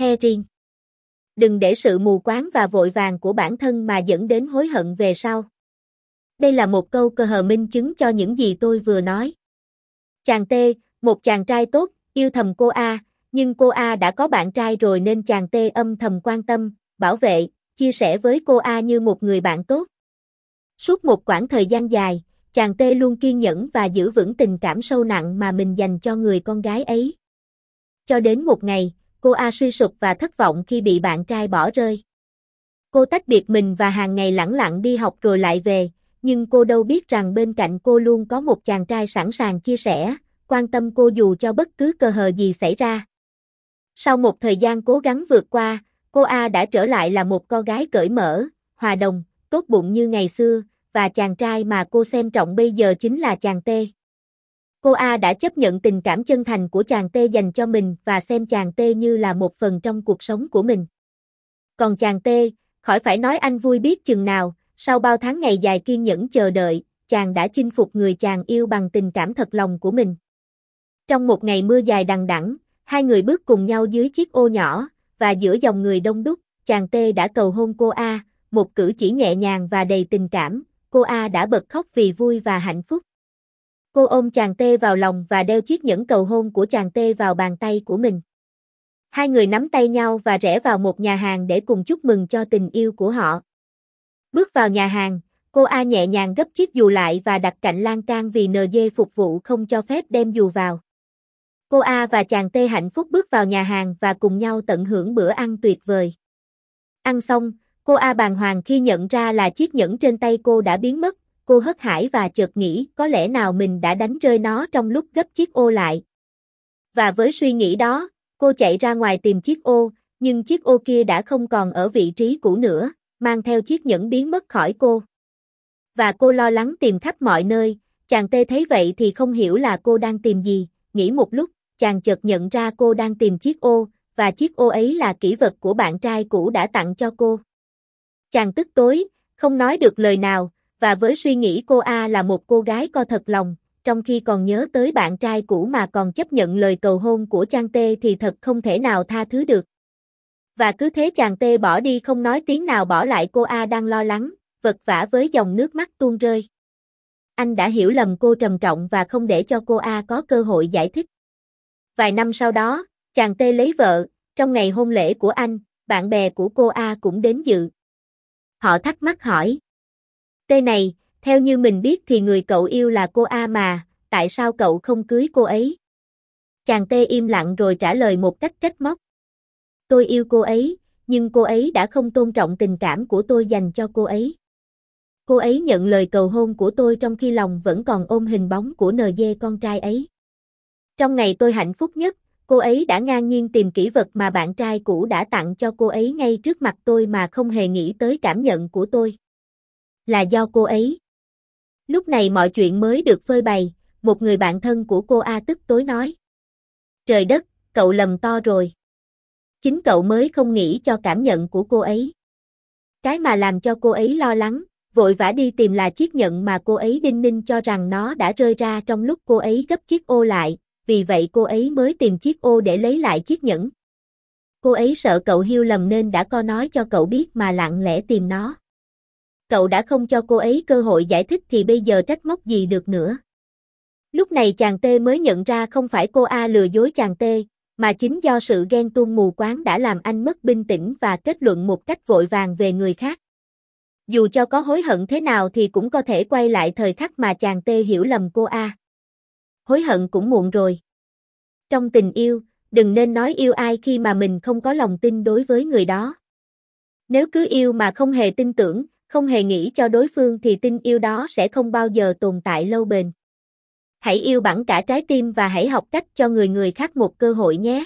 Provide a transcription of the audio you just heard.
The riêng. Đừng để sự mù quáng và vội vàng của bản thân mà dẫn đến hối hận về sau. Đây là một câu cơ hờ minh chứng cho những gì tôi vừa nói. Chàng T, một chàng trai tốt, yêu thầm cô A, nhưng cô A đã có bạn trai rồi nên chàng T âm thầm quan tâm, bảo vệ, chia sẻ với cô A như một người bạn tốt. Suốt một quãng thời gian dài, chàng T luôn kiên nhẫn và giữ vững tình cảm sâu nặng mà mình dành cho người con gái ấy. Cho đến một ngày, cô A suy sụp và thất vọng khi bị bạn trai bỏ rơi. Cô tách biệt mình và hàng ngày lẳng lặng đi học rồi lại về, nhưng cô đâu biết rằng bên cạnh cô luôn có một chàng trai sẵn sàng chia sẻ, quan tâm cô dù cho bất cứ cơ hờ gì xảy ra. Sau một thời gian cố gắng vượt qua, cô A đã trở lại là một cô gái cởi mở, hòa đồng, tốt bụng như ngày xưa, và chàng trai mà cô xem trọng bây giờ chính là chàng T. Cô A đã chấp nhận tình cảm chân thành của chàng T dành cho mình và xem chàng T như là một phần trong cuộc sống của mình. Còn chàng T, khỏi phải nói anh vui biết chừng nào, sau bao tháng ngày dài kiên nhẫn chờ đợi, chàng đã chinh phục người chàng yêu bằng tình cảm thật lòng của mình. Trong một ngày mưa dài đằng đẵng, hai người bước cùng nhau dưới chiếc ô nhỏ, và giữa dòng người đông đúc, chàng T đã cầu hôn cô A, một cử chỉ nhẹ nhàng và đầy tình cảm, cô A đã bật khóc vì vui và hạnh phúc. Cô ôm chàng T vào lòng và đeo chiếc nhẫn cầu hôn của chàng T vào bàn tay của mình. Hai người nắm tay nhau và rẽ vào một nhà hàng để cùng chúc mừng cho tình yêu của họ. Bước vào nhà hàng, cô A nhẹ nhàng gấp chiếc dù lại và đặt cạnh lan can vì NG phục vụ không cho phép đem dù vào. Cô A và chàng T hạnh phúc bước vào nhà hàng và cùng nhau tận hưởng bữa ăn tuyệt vời. Ăn xong, cô A bàng hoàng khi nhận ra là chiếc nhẫn trên tay cô đã biến mất, cô hất hải và chợt nghĩ có lẽ nào mình đã đánh rơi nó trong lúc gấp chiếc ô lại. Và với suy nghĩ đó, cô chạy ra ngoài tìm chiếc ô, nhưng chiếc ô kia đã không còn ở vị trí cũ nữa, mang theo chiếc nhẫn biến mất khỏi cô. Và cô lo lắng tìm khắp mọi nơi, chàng tê thấy vậy thì không hiểu là cô đang tìm gì, nghĩ một lúc, chàng chợt nhận ra cô đang tìm chiếc ô, và chiếc ô ấy là kỷ vật của bạn trai cũ đã tặng cho cô. Chàng tức tối, không nói được lời nào, và với suy nghĩ cô A là một cô gái co thật lòng, trong khi còn nhớ tới bạn trai cũ mà còn chấp nhận lời cầu hôn của chàng tê thì thật không thể nào tha thứ được. Và cứ thế chàng tê bỏ đi không nói tiếng nào bỏ lại cô A đang lo lắng, vật vả với dòng nước mắt tuôn rơi. Anh đã hiểu lầm cô trầm trọng và không để cho cô A có cơ hội giải thích. Vài năm sau đó, chàng tê lấy vợ, trong ngày hôn lễ của anh, bạn bè của cô A cũng đến dự. Họ thắc mắc hỏi. Tê này, theo như mình biết thì người cậu yêu là cô A mà, tại sao cậu không cưới cô ấy? Chàng tê im lặng rồi trả lời một cách trách móc. Tôi yêu cô ấy, nhưng cô ấy đã không tôn trọng tình cảm của tôi dành cho cô ấy. Cô ấy nhận lời cầu hôn của tôi trong khi lòng vẫn còn ôm hình bóng của NG con trai ấy. Trong ngày tôi hạnh phúc nhất, cô ấy đã ngang nhiên tìm kỹ vật mà bạn trai cũ đã tặng cho cô ấy ngay trước mặt tôi mà không hề nghĩ tới cảm nhận của tôi. Là do cô ấy. Lúc này mọi chuyện mới được phơi bày, một người bạn thân của cô A tức tối nói. Trời đất, cậu lầm to rồi. Chính cậu mới không nghĩ cho cảm nhận của cô ấy. Cái mà làm cho cô ấy lo lắng, vội vã đi tìm là chiếc nhẫn mà cô ấy đinh ninh cho rằng nó đã rơi ra trong lúc cô ấy gấp chiếc ô lại, vì vậy cô ấy mới tìm chiếc ô để lấy lại chiếc nhẫn. Cô ấy sợ cậu hiu lầm nên đã co nói cho cậu biết mà lặng lẽ tìm nó. Cậu đã không cho cô ấy cơ hội giải thích thì bây giờ trách móc gì được nữa. Lúc này chàng T mới nhận ra không phải cô A lừa dối chàng T, mà chính do sự ghen tuông mù quáng đã làm anh mất bình tĩnh và kết luận một cách vội vàng về người khác. Dù cho có hối hận thế nào thì cũng có thể quay lại thời khắc mà chàng T hiểu lầm cô A. Hối hận cũng muộn rồi. Trong tình yêu, đừng nên nói yêu ai khi mà mình không có lòng tin đối với người đó. Nếu cứ yêu mà không hề tin tưởng, không hề nghĩ cho đối phương thì tình yêu đó sẽ không bao giờ tồn tại lâu bền. Hãy yêu bằng cả trái tim và hãy học cách cho người người khác một cơ hội nhé.